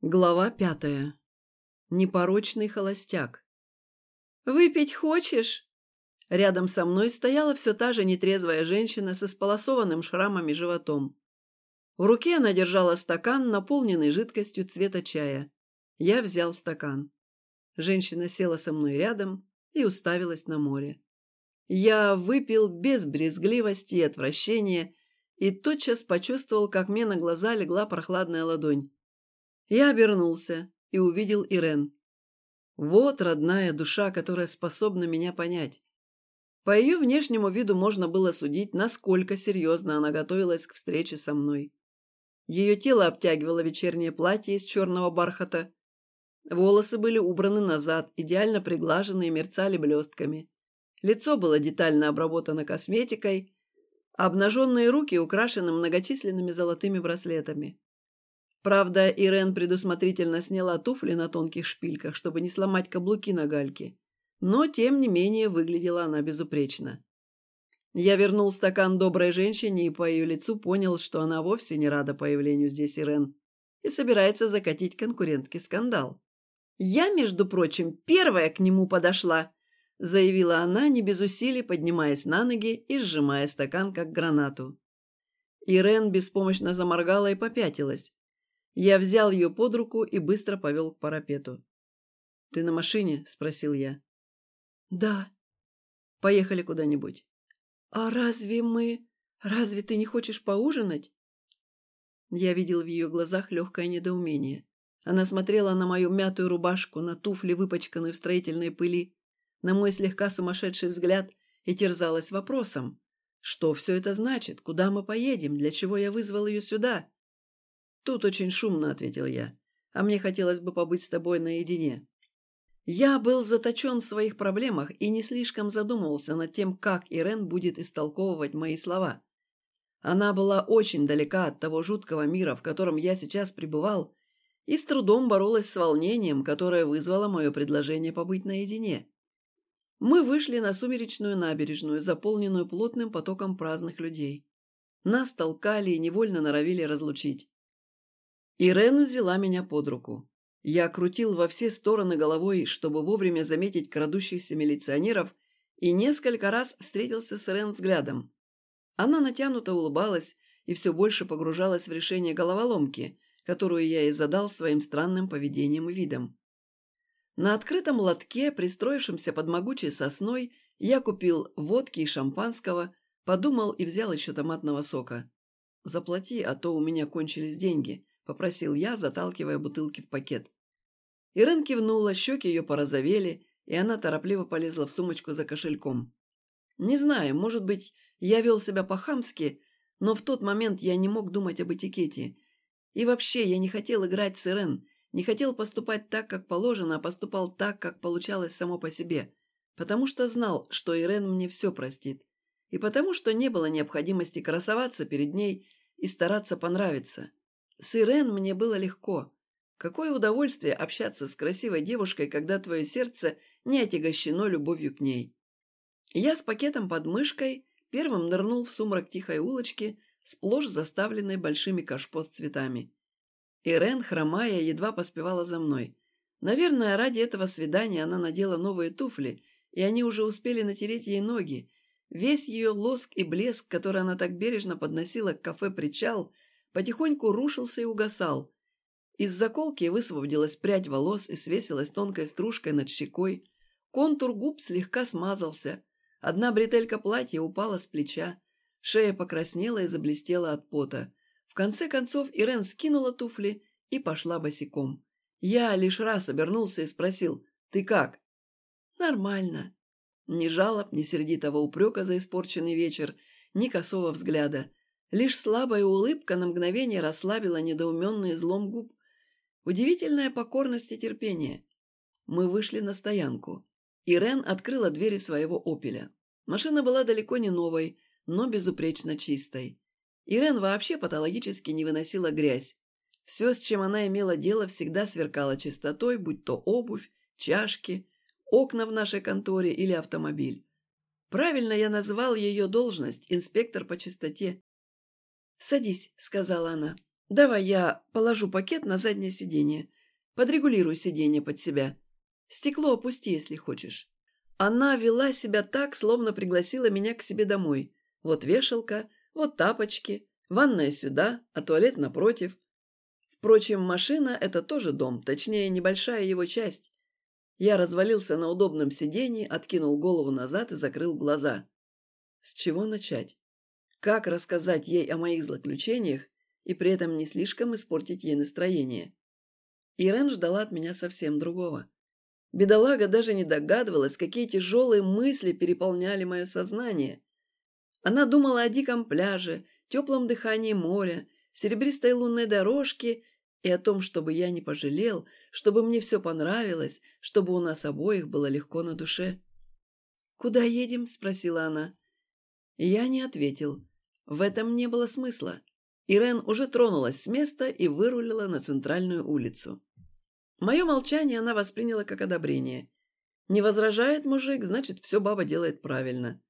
Глава пятая. Непорочный холостяк. «Выпить хочешь?» Рядом со мной стояла все та же нетрезвая женщина со сполосованным шрамами животом. В руке она держала стакан, наполненный жидкостью цвета чая. Я взял стакан. Женщина села со мной рядом и уставилась на море. Я выпил без брезгливости и отвращения и тотчас почувствовал, как мне на глаза легла прохладная ладонь. Я обернулся и увидел Ирен. Вот родная душа, которая способна меня понять. По ее внешнему виду можно было судить, насколько серьезно она готовилась к встрече со мной. Ее тело обтягивало вечернее платье из черного бархата. Волосы были убраны назад, идеально приглажены и мерцали блестками. Лицо было детально обработано косметикой, а обнаженные руки украшены многочисленными золотыми браслетами. Правда, Ирен предусмотрительно сняла туфли на тонких шпильках, чтобы не сломать каблуки на гальке. Но, тем не менее, выглядела она безупречно. Я вернул стакан доброй женщине и по ее лицу понял, что она вовсе не рада появлению здесь Ирен и собирается закатить конкурентке скандал. «Я, между прочим, первая к нему подошла», — заявила она, не без усилий поднимаясь на ноги и сжимая стакан, как гранату. Ирен беспомощно заморгала и попятилась. Я взял ее под руку и быстро повел к парапету. «Ты на машине?» – спросил я. «Да». «Поехали куда-нибудь». «А разве мы... Разве ты не хочешь поужинать?» Я видел в ее глазах легкое недоумение. Она смотрела на мою мятую рубашку, на туфли, выпачканную в строительной пыли, на мой слегка сумасшедший взгляд и терзалась вопросом. Что все это значит? Куда мы поедем? Для чего я вызвал ее сюда? «Тут очень шумно», — ответил я. «А мне хотелось бы побыть с тобой наедине». Я был заточен в своих проблемах и не слишком задумывался над тем, как Ирен будет истолковывать мои слова. Она была очень далека от того жуткого мира, в котором я сейчас пребывал, и с трудом боролась с волнением, которое вызвало мое предложение побыть наедине. Мы вышли на сумеречную набережную, заполненную плотным потоком праздных людей. Нас толкали и невольно норовили разлучить. Ирен взяла меня под руку. Я крутил во все стороны головой, чтобы вовремя заметить крадущихся милиционеров, и несколько раз встретился с Ирен взглядом. Она натянуто улыбалась и все больше погружалась в решение головоломки, которую я и задал своим странным поведением и видом. На открытом лотке, пристроившемся под могучей сосной, я купил водки и шампанского, подумал и взял еще томатного сока. «Заплати, а то у меня кончились деньги», попросил я, заталкивая бутылки в пакет. Ирен кивнула, щеки ее порозовели, и она торопливо полезла в сумочку за кошельком. Не знаю, может быть, я вел себя по-хамски, но в тот момент я не мог думать об этикете. И вообще, я не хотел играть с Ирен, не хотел поступать так, как положено, а поступал так, как получалось само по себе, потому что знал, что Ирен мне все простит, и потому что не было необходимости красоваться перед ней и стараться понравиться. С Ирен мне было легко. Какое удовольствие общаться с красивой девушкой, когда твое сердце не отягощено любовью к ней. Я с пакетом под мышкой первым нырнул в сумрак тихой улочки, сплошь заставленной большими кашпо с цветами. Ирен, хромая, едва поспевала за мной. Наверное, ради этого свидания она надела новые туфли, и они уже успели натереть ей ноги. Весь ее лоск и блеск, который она так бережно подносила к кафе «Причал», потихоньку рушился и угасал. Из заколки высвободилась прядь волос и свесилась тонкой стружкой над щекой. Контур губ слегка смазался. Одна бретелька платья упала с плеча. Шея покраснела и заблестела от пота. В конце концов Ирен скинула туфли и пошла босиком. Я лишь раз обернулся и спросил «Ты как?» «Нормально». Ни жалоб, ни сердитого упрека за испорченный вечер, ни косого взгляда. Лишь слабая улыбка на мгновение расслабила недоуменный злом губ. Удивительная покорность и терпение. Мы вышли на стоянку. Ирен открыла двери своего «Опеля». Машина была далеко не новой, но безупречно чистой. Ирен вообще патологически не выносила грязь. Все, с чем она имела дело, всегда сверкало чистотой, будь то обувь, чашки, окна в нашей конторе или автомобиль. Правильно я назвал ее должность – инспектор по чистоте. «Садись», — сказала она. Давай я положу пакет на заднее сиденье. Подрегулирую сиденье под себя. Стекло опусти, если хочешь. Она вела себя так, словно пригласила меня к себе домой. Вот вешалка, вот тапочки, ванная сюда, а туалет напротив. Впрочем, машина – это тоже дом, точнее, небольшая его часть. Я развалился на удобном сиденье, откинул голову назад и закрыл глаза. С чего начать? Как рассказать ей о моих злоключениях и при этом не слишком испортить ей настроение? Ирен ждала от меня совсем другого. Бедолага даже не догадывалась, какие тяжелые мысли переполняли мое сознание. Она думала о диком пляже, теплом дыхании моря, серебристой лунной дорожке и о том, чтобы я не пожалел, чтобы мне все понравилось, чтобы у нас обоих было легко на душе. «Куда едем?» – спросила она. Я не ответил. В этом не было смысла. Ирен уже тронулась с места и вырулила на центральную улицу. Мое молчание она восприняла как одобрение. Не возражает мужик, значит, все баба делает правильно.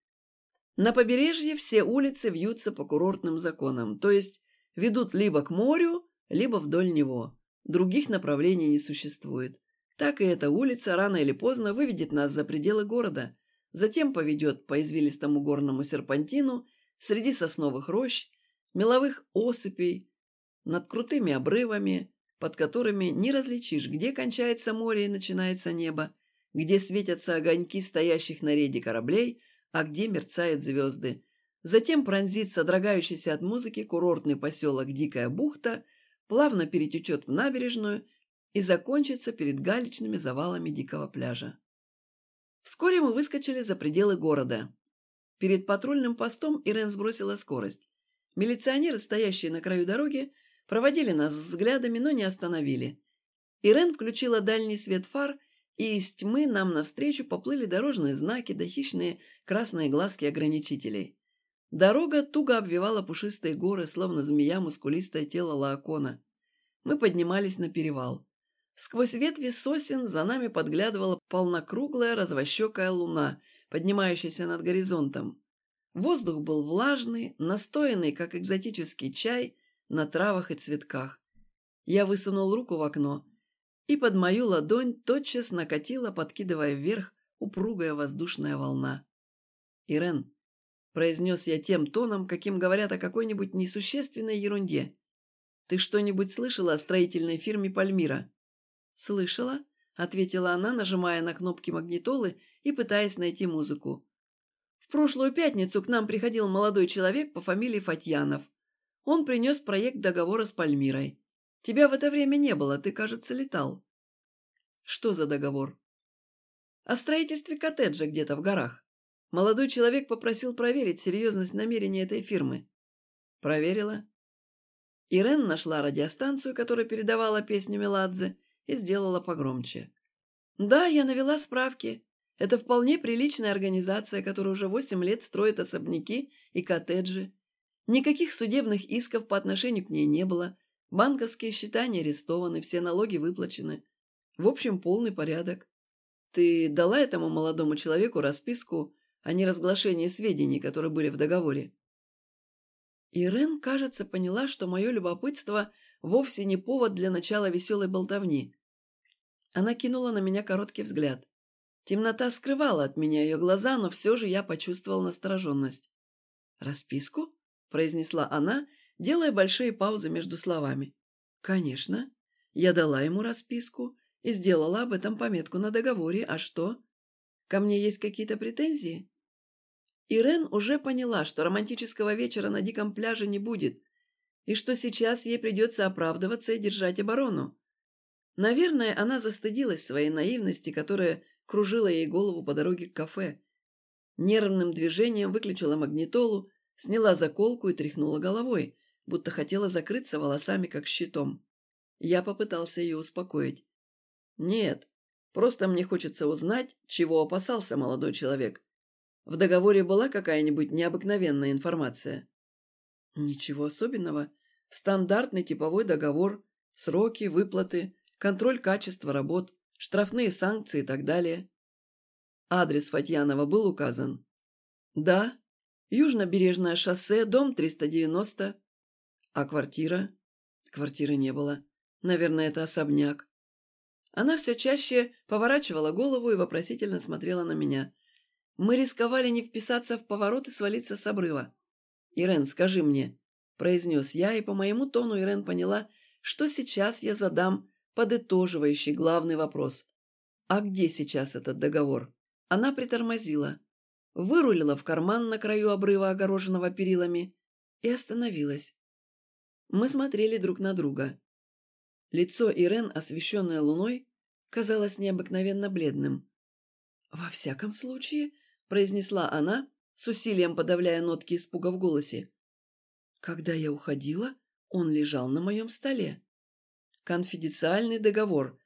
На побережье все улицы вьются по курортным законам, то есть ведут либо к морю, либо вдоль него. Других направлений не существует. Так и эта улица рано или поздно выведет нас за пределы города, затем поведет по извилистому горному серпантину среди сосновых рощ, меловых осыпей, над крутыми обрывами, под которыми не различишь, где кончается море и начинается небо, где светятся огоньки стоящих на рейде кораблей, а где мерцают звезды. Затем пронзит содрогающийся от музыки курортный поселок Дикая бухта, плавно перетечет в набережную и закончится перед галечными завалами дикого пляжа. Вскоре мы выскочили за пределы города. Перед патрульным постом Ирен сбросила скорость. Милиционеры, стоящие на краю дороги, Проводили нас взглядами, но не остановили. Ирен включила дальний свет фар, и из тьмы нам навстречу поплыли дорожные знаки да хищные красные глазки ограничителей. Дорога туго обвивала пушистые горы, словно змея мускулистое тело Лаокона. Мы поднимались на перевал. Сквозь ветви сосен за нами подглядывала полнокруглая развощекая луна, поднимающаяся над горизонтом. Воздух был влажный, настоянный, как экзотический чай, на травах и цветках. Я высунул руку в окно, и под мою ладонь тотчас накатила, подкидывая вверх, упругая воздушная волна. «Ирен», — произнес я тем тоном, каким говорят о какой-нибудь несущественной ерунде, «ты что-нибудь слышала о строительной фирме «Пальмира»?» «Слышала», — ответила она, нажимая на кнопки магнитолы и пытаясь найти музыку. «В прошлую пятницу к нам приходил молодой человек по фамилии Фатьянов. Он принес проект договора с Пальмирой. Тебя в это время не было, ты, кажется, летал. Что за договор? О строительстве коттеджа где-то в горах. Молодой человек попросил проверить серьезность намерений этой фирмы. Проверила. Ирен нашла радиостанцию, которая передавала песню Меладзе, и сделала погромче. Да, я навела справки. Это вполне приличная организация, которая уже восемь лет строит особняки и коттеджи. Никаких судебных исков по отношению к ней не было. Банковские счета не арестованы, все налоги выплачены. В общем, полный порядок. Ты дала этому молодому человеку расписку о неразглашении сведений, которые были в договоре? Ирен, кажется, поняла, что мое любопытство вовсе не повод для начала веселой болтовни. Она кинула на меня короткий взгляд. Темнота скрывала от меня ее глаза, но все же я почувствовал настороженность. «Расписку?» – произнесла она, делая большие паузы между словами. «Конечно. Я дала ему расписку и сделала об этом пометку на договоре. А что? Ко мне есть какие-то претензии?» Ирен уже поняла, что романтического вечера на диком пляже не будет, и что сейчас ей придется оправдываться и держать оборону. Наверное, она застыдилась своей наивности, которая кружила ей голову по дороге к кафе. Нервным движением выключила магнитолу, Сняла заколку и тряхнула головой, будто хотела закрыться волосами, как щитом. Я попытался ее успокоить. «Нет, просто мне хочется узнать, чего опасался молодой человек. В договоре была какая-нибудь необыкновенная информация?» «Ничего особенного. Стандартный типовой договор, сроки, выплаты, контроль качества работ, штрафные санкции и так далее». Адрес Фатьянова был указан. «Да, Южнобережное шоссе, дом 390. А квартира? Квартиры не было. Наверное, это особняк. Она все чаще поворачивала голову и вопросительно смотрела на меня. Мы рисковали не вписаться в поворот и свалиться с обрыва. «Ирен, скажи мне», — произнес я, и по моему тону Ирен поняла, что сейчас я задам подытоживающий главный вопрос. «А где сейчас этот договор?» Она притормозила, вырулила в карман на краю обрыва, огороженного перилами, и остановилась. Мы смотрели друг на друга. Лицо Ирен, освещенное луной, казалось необыкновенно бледным. «Во всяком случае», — произнесла она, с усилием подавляя нотки испуга в голосе. «Когда я уходила, он лежал на моем столе. Конфиденциальный договор,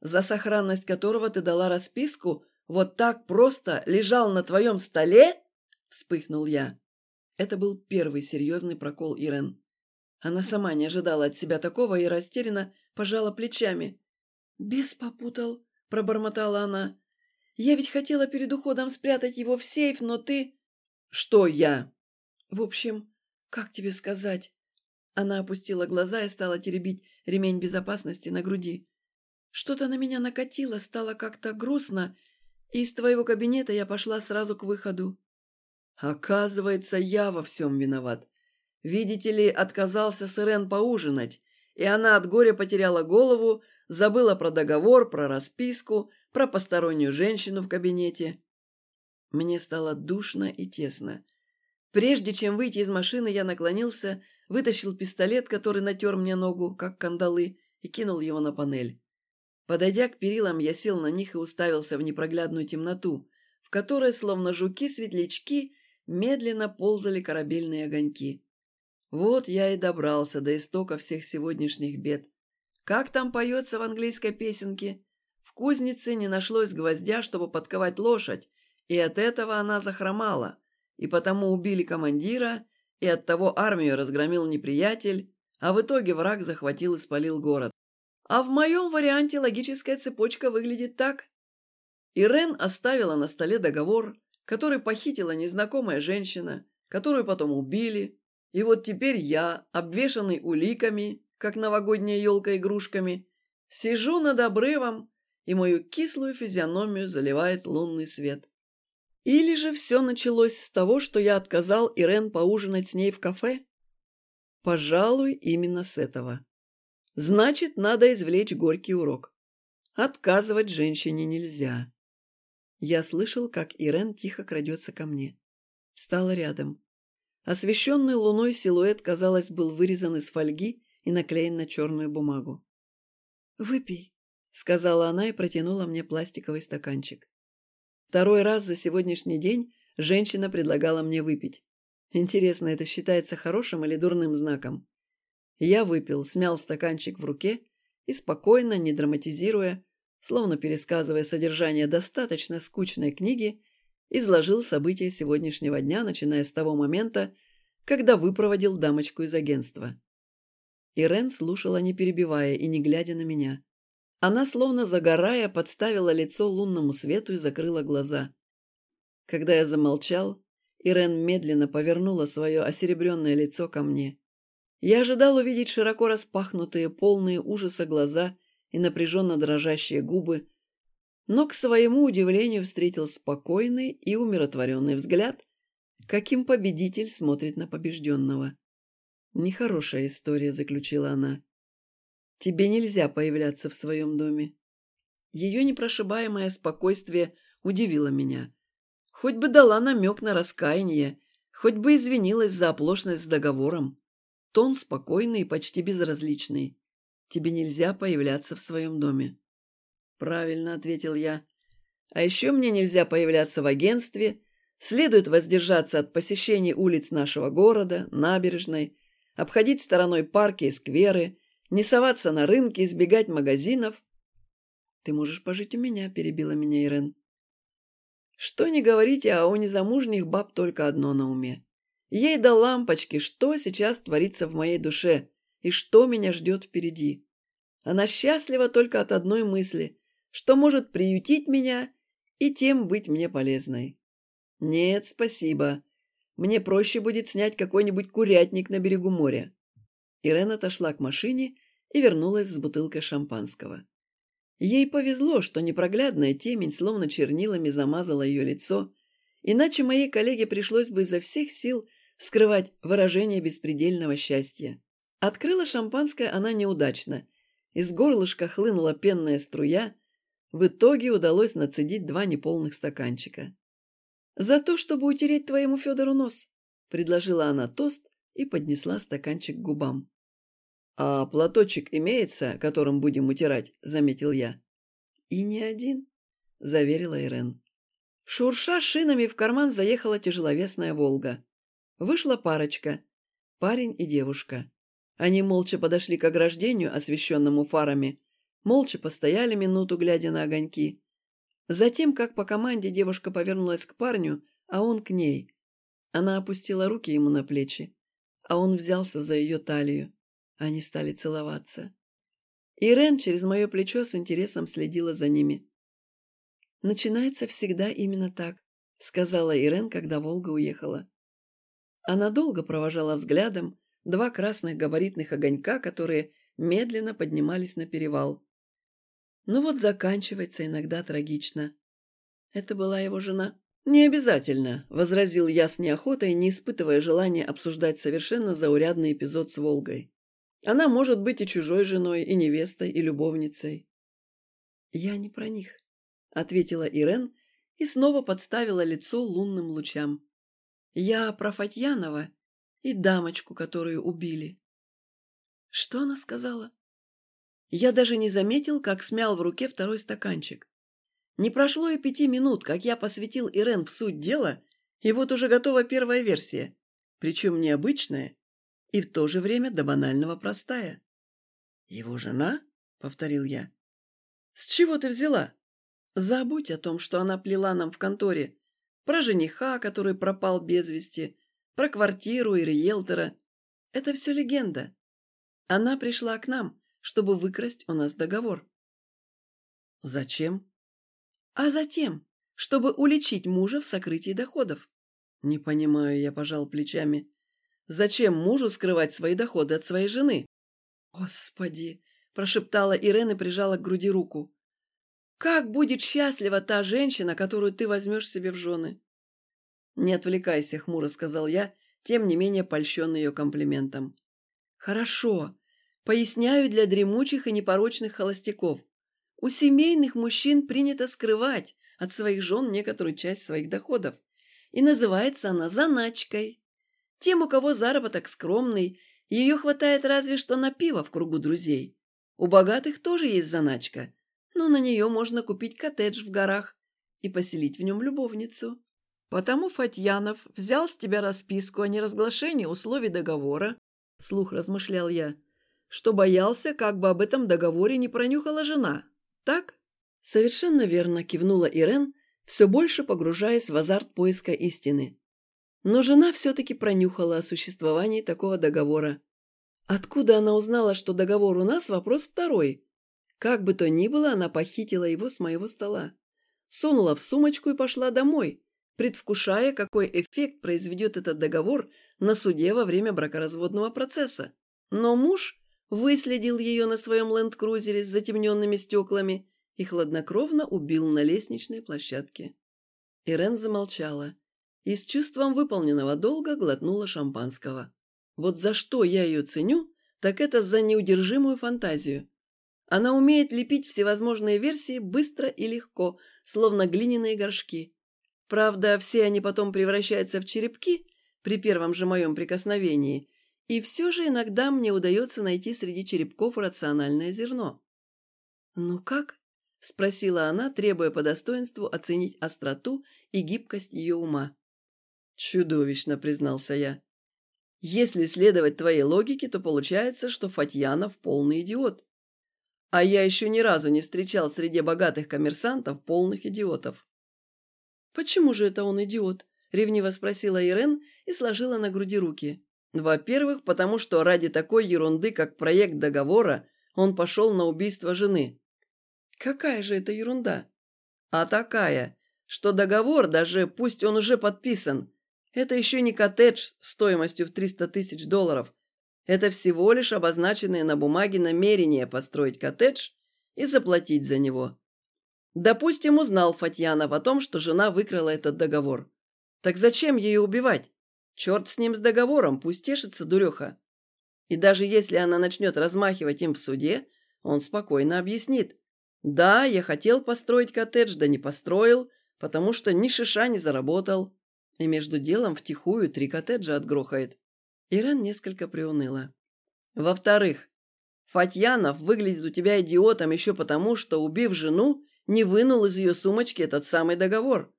за сохранность которого ты дала расписку, вот так просто лежал на твоем столе?» — вспыхнул я. Это был первый серьезный прокол Ирен. Она сама не ожидала от себя такого и растерянно пожала плечами. «Бес попутал», — пробормотала она. «Я ведь хотела перед уходом спрятать его в сейф, но ты...» «Что я?» «В общем, как тебе сказать?» Она опустила глаза и стала теребить ремень безопасности на груди. «Что-то на меня накатило, стало как-то грустно, и из твоего кабинета я пошла сразу к выходу». «Оказывается, я во всем виноват. Видите ли, отказался Сырен поужинать, и она от горя потеряла голову, забыла про договор, про расписку, про постороннюю женщину в кабинете. Мне стало душно и тесно. Прежде чем выйти из машины, я наклонился, вытащил пистолет, который натер мне ногу, как кандалы, и кинул его на панель. Подойдя к перилам, я сел на них и уставился в непроглядную темноту, в которой, словно жуки-светлячки, медленно ползали корабельные огоньки. Вот я и добрался до истока всех сегодняшних бед. Как там поется в английской песенке? В кузнице не нашлось гвоздя, чтобы подковать лошадь, и от этого она захромала, и потому убили командира, и от того армию разгромил неприятель, а в итоге враг захватил и спалил город. А в моем варианте логическая цепочка выглядит так. Ирен оставила на столе договор, который похитила незнакомая женщина, которую потом убили, и вот теперь я, обвешанный уликами, как новогодняя елка игрушками, сижу над обрывом, и мою кислую физиономию заливает лунный свет. Или же все началось с того, что я отказал Ирен поужинать с ней в кафе? Пожалуй, именно с этого. Значит, надо извлечь горький урок. Отказывать женщине нельзя. Я слышал, как Ирен тихо крадется ко мне. Стала рядом. Освещенный луной силуэт, казалось, был вырезан из фольги и наклеен на черную бумагу. «Выпей», — сказала она и протянула мне пластиковый стаканчик. Второй раз за сегодняшний день женщина предлагала мне выпить. Интересно, это считается хорошим или дурным знаком? Я выпил, смял стаканчик в руке и спокойно, не драматизируя, словно пересказывая содержание достаточно скучной книги, изложил события сегодняшнего дня, начиная с того момента, когда выпроводил дамочку из агентства. Ирен слушала, не перебивая и не глядя на меня. Она, словно загорая, подставила лицо лунному свету и закрыла глаза. Когда я замолчал, Ирен медленно повернула свое осеребренное лицо ко мне. Я ожидал увидеть широко распахнутые, полные ужаса глаза и напряженно дрожащие губы, но к своему удивлению встретил спокойный и умиротворенный взгляд, каким победитель смотрит на побежденного. «Нехорошая история», — заключила она. «Тебе нельзя появляться в своем доме». Ее непрошибаемое спокойствие удивило меня. Хоть бы дала намек на раскаяние, хоть бы извинилась за оплошность с договором. Тон спокойный и почти безразличный. Тебе нельзя появляться в своем доме. «Правильно», — ответил я. «А еще мне нельзя появляться в агентстве, следует воздержаться от посещений улиц нашего города, набережной, обходить стороной парки и скверы, не соваться на рынки, избегать магазинов». «Ты можешь пожить у меня», — перебила меня Ирен. «Что не говорите, а у незамужних баб только одно на уме. Ей до лампочки, что сейчас творится в моей душе и что меня ждет впереди. Она счастлива только от одной мысли что может приютить меня и тем быть мне полезной. Нет, спасибо. Мне проще будет снять какой-нибудь курятник на берегу моря. Ирен отошла к машине и вернулась с бутылкой шампанского. Ей повезло, что непроглядная темень словно чернилами замазала ее лицо, иначе моей коллеге пришлось бы изо всех сил скрывать выражение беспредельного счастья. Открыла шампанское она неудачно. Из горлышка хлынула пенная струя. В итоге удалось нацедить два неполных стаканчика. «За то, чтобы утереть твоему Федору нос», — предложила она тост и поднесла стаканчик к губам. «А платочек имеется, которым будем утирать?» — заметил я. «И не один», — заверила Ирен. Шурша шинами в карман заехала тяжеловесная «Волга». Вышла парочка, парень и девушка. Они молча подошли к ограждению, освещенному фарами, молча постояли минуту, глядя на огоньки. Затем, как по команде, девушка повернулась к парню, а он к ней. Она опустила руки ему на плечи, а он взялся за ее талию. Они стали целоваться. Ирен через мое плечо с интересом следила за ними. «Начинается всегда именно так», — сказала Ирен, когда Волга уехала. Она долго провожала взглядом два красных габаритных огонька, которые медленно поднимались на перевал. Ну вот заканчивается иногда трагично. Это была его жена. «Не обязательно», — возразил я с неохотой, не испытывая желания обсуждать совершенно заурядный эпизод с Волгой. Она может быть и чужой женой, и невестой, и любовницей. «Я не про них», — ответила Ирен и снова подставила лицо лунным лучам. «Я про Фатьянова и дамочку, которую убили». «Что она сказала?» Я даже не заметил, как смял в руке второй стаканчик. Не прошло и пяти минут, как я посвятил Ирен в суть дела, и вот уже готова первая версия, причем необычная и в то же время до банального простая. «Его жена?» — повторил я. «С чего ты взяла?» «Забудь о том, что она плела нам в конторе. Про жениха, который пропал без вести, про квартиру и риэлтора. Это все легенда. Она пришла к нам, чтобы выкрасть у нас договор». «Зачем?» «А затем, чтобы уличить мужа в сокрытии доходов». «Не понимаю», — я пожал плечами. Зачем мужу скрывать свои доходы от своей жены? «Господи!» – прошептала Ирена и прижала к груди руку. «Как будет счастлива та женщина, которую ты возьмешь себе в жены?» «Не отвлекайся, хмуро», – сказал я, тем не менее польщенный ее комплиментом. «Хорошо. Поясняю для дремучих и непорочных холостяков. У семейных мужчин принято скрывать от своих жен некоторую часть своих доходов. И называется она заначкой. Тем, у кого заработок скромный, ее хватает разве что на пиво в кругу друзей. У богатых тоже есть заначка, но на нее можно купить коттедж в горах и поселить в нем любовницу. Потому Фатьянов взял с тебя расписку о неразглашении условий договора, слух размышлял я, что боялся, как бы об этом договоре не пронюхала жена. Так? Совершенно верно кивнула Ирен, все больше погружаясь в азарт поиска истины. Но жена все-таки пронюхала о существовании такого договора. Откуда она узнала, что договор у нас, вопрос второй. Как бы то ни было, она похитила его с моего стола. Сунула в сумочку и пошла домой, предвкушая, какой эффект произведет этот договор на суде во время бракоразводного процесса. Но муж выследил ее на своем ленд-крузере с затемненными стеклами и хладнокровно убил на лестничной площадке. Ирен замолчала и с чувством выполненного долга глотнула шампанского. Вот за что я ее ценю, так это за неудержимую фантазию. Она умеет лепить всевозможные версии быстро и легко, словно глиняные горшки. Правда, все они потом превращаются в черепки при первом же моем прикосновении, и все же иногда мне удается найти среди черепков рациональное зерно. «Ну как?» – спросила она, требуя по достоинству оценить остроту и гибкость ее ума. «Чудовищно», — признался я. «Если следовать твоей логике, то получается, что Фатьянов полный идиот. А я еще ни разу не встречал среди богатых коммерсантов полных идиотов». «Почему же это он идиот?» — ревниво спросила Ирен и сложила на груди руки. «Во-первых, потому что ради такой ерунды, как проект договора, он пошел на убийство жены». «Какая же это ерунда?» «А такая, что договор, даже пусть он уже подписан, это еще не коттедж стоимостью в 300 тысяч долларов. Это всего лишь обозначенные на бумаге намерения построить коттедж и заплатить за него. Допустим, узнал Фатьянов о том, что жена выкрала этот договор. Так зачем ее убивать? Черт с ним с договором, пусть тешится дуреха. И даже если она начнет размахивать им в суде, он спокойно объяснит. Да, я хотел построить коттедж, да не построил, потому что ни шиша не заработал. И между делом втихую три коттеджа отгрохает. Иран несколько приуныла. Во-вторых, Фатьянов выглядит у тебя идиотом еще потому, что, убив жену, не вынул из ее сумочки этот самый договор.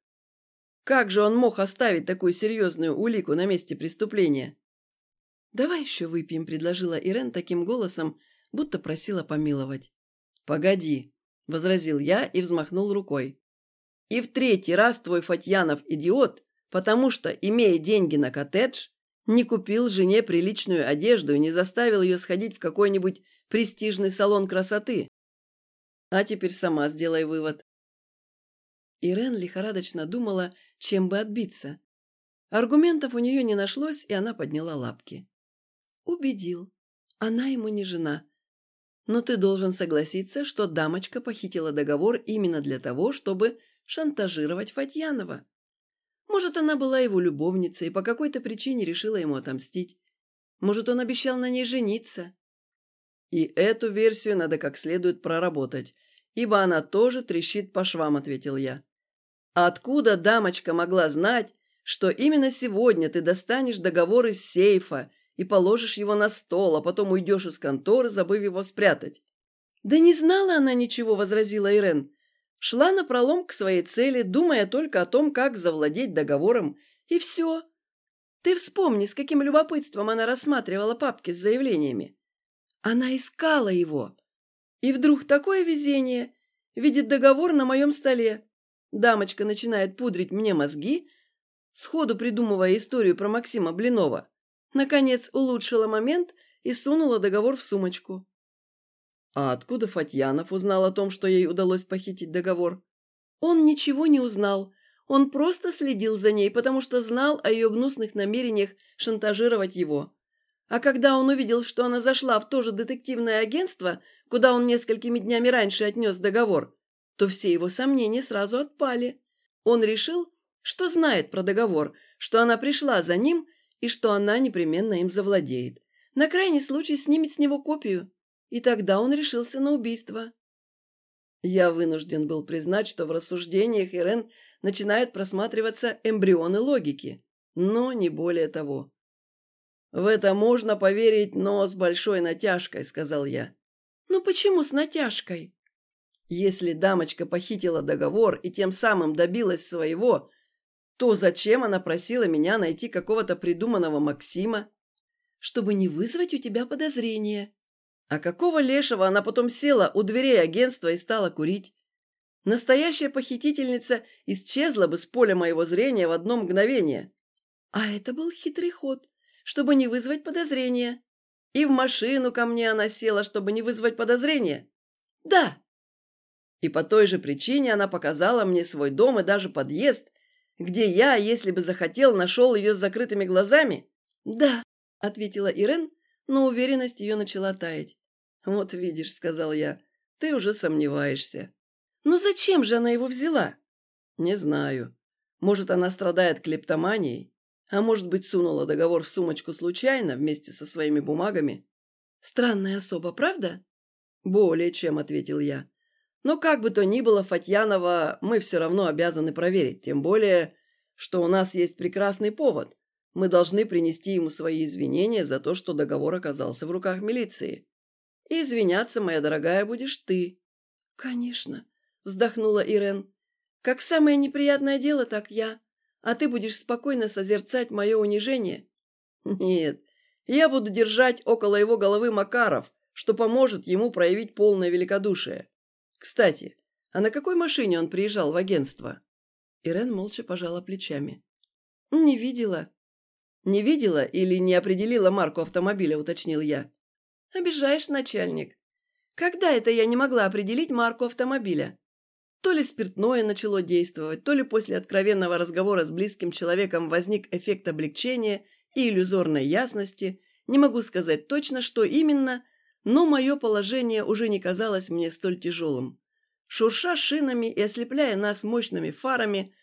Как же он мог оставить такую серьезную улику на месте преступления? «Давай еще выпьем», — предложила Ирен таким голосом, будто просила помиловать. «Погоди», — возразил я и взмахнул рукой. «И в третий раз твой Фатьянов идиот, потому что, имея деньги на коттедж, не купил жене приличную одежду и не заставил ее сходить в какой-нибудь престижный салон красоты. А теперь сама сделай вывод. Ирен лихорадочно думала, чем бы отбиться. Аргументов у нее не нашлось, и она подняла лапки. Убедил. Она ему не жена. Но ты должен согласиться, что дамочка похитила договор именно для того, чтобы шантажировать Фатьянова. Может, она была его любовницей и по какой-то причине решила ему отомстить. Может, он обещал на ней жениться. И эту версию надо как следует проработать, ибо она тоже трещит по швам, ответил я. Откуда дамочка могла знать, что именно сегодня ты достанешь договор из сейфа и положишь его на стол, а потом уйдешь из конторы, забыв его спрятать? Да не знала она ничего, возразила Ирен. Шла напролом к своей цели, думая только о том, как завладеть договором, и все. Ты вспомни, с каким любопытством она рассматривала папки с заявлениями. Она искала его. И вдруг такое везение. Видит договор на моем столе. Дамочка начинает пудрить мне мозги, сходу придумывая историю про Максима Блинова. Наконец улучшила момент и сунула договор в сумочку. А откуда Фатьянов узнал о том, что ей удалось похитить договор? Он ничего не узнал. Он просто следил за ней, потому что знал о ее гнусных намерениях шантажировать его. А когда он увидел, что она зашла в то же детективное агентство, куда он несколькими днями раньше отнес договор, то все его сомнения сразу отпали. Он решил, что знает про договор, что она пришла за ним и что она непременно им завладеет. На крайний случай снимет с него копию. И тогда он решился на убийство. Я вынужден был признать, что в рассуждениях Ирен начинают просматриваться эмбрионы логики, но не более того. «В это можно поверить, но с большой натяжкой», — сказал я. «Ну почему с натяжкой?» «Если дамочка похитила договор и тем самым добилась своего, то зачем она просила меня найти какого-то придуманного Максима?» «Чтобы не вызвать у тебя подозрения». «А какого лешего она потом села у дверей агентства и стала курить?» Настоящая похитительница исчезла бы с поля моего зрения в одно мгновение. А это был хитрый ход чтобы не вызвать подозрения. И в машину ко мне она села, чтобы не вызвать подозрения. Да. И по той же причине она показала мне свой дом и даже подъезд, где я, если бы захотел, нашел ее с закрытыми глазами. Да, ответила Ирен, но уверенность ее начала таять. Вот видишь, сказал я, ты уже сомневаешься. Но зачем же она его взяла? Не знаю. Может, она страдает клептоманией? А может быть, сунула договор в сумочку случайно вместе со своими бумагами? Странная особа, правда? Более чем, ответил я. Но как бы то ни было, Фатьянова мы все равно обязаны проверить, тем более, что у нас есть прекрасный повод. Мы должны принести ему свои извинения за то, что договор оказался в руках милиции. И извиняться, моя дорогая, будешь ты. Конечно, вздохнула Ирен. Как самое неприятное дело, так я а ты будешь спокойно созерцать мое унижение? Нет, я буду держать около его головы Макаров, что поможет ему проявить полное великодушие. Кстати, а на какой машине он приезжал в агентство? Ирен молча пожала плечами. Не видела. Не видела или не определила марку автомобиля, уточнил я. Обижаешь, начальник. Когда это я не могла определить марку автомобиля? То ли спиртное начало действовать, то ли после откровенного разговора с близким человеком возник эффект облегчения и иллюзорной ясности, Не могу сказать точно, что именно, но мое положение уже не казалось мне столь тяжелым. Шурша шинами и ослепляя нас мощными фарами,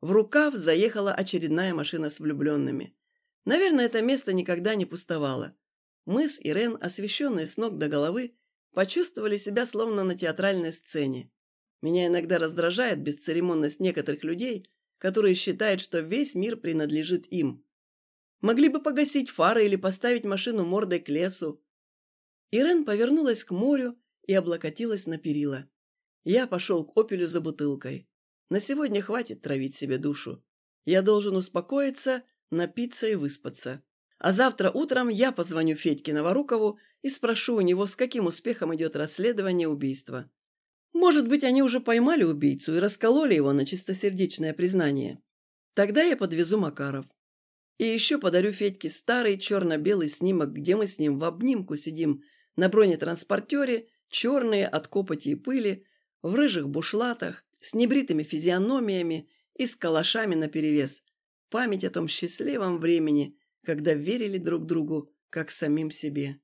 в рукав заехала очередная машина с влюбленными. Наверное, это место никогда не пустовало. Мы с Ирен, освещенные с ног до головы, почувствовали себя словно на театральной сцене. Меня иногда раздражает бесцеремонность некоторых людей, которые считают, что весь мир принадлежит им. Могли бы погасить фары или поставить машину мордой к лесу. Ирен повернулась к морю и облокотилась на перила. Я пошел к опелю за бутылкой. На сегодня хватит травить себе душу. Я должен успокоиться, напиться и выспаться. А завтра утром я позвоню Федьке Новорукову и спрошу у него, с каким успехом идет расследование убийства. Может быть, они уже поймали убийцу и раскололи его на чистосердечное признание. Тогда я подвезу Макаров. И еще подарю Федьке старый черно-белый снимок, где мы с ним в обнимку сидим на бронетранспортере, черные от копоти и пыли, в рыжих бушлатах, с небритыми физиономиями и с калашами наперевес. Память о том счастливом времени, когда верили друг другу, как самим себе.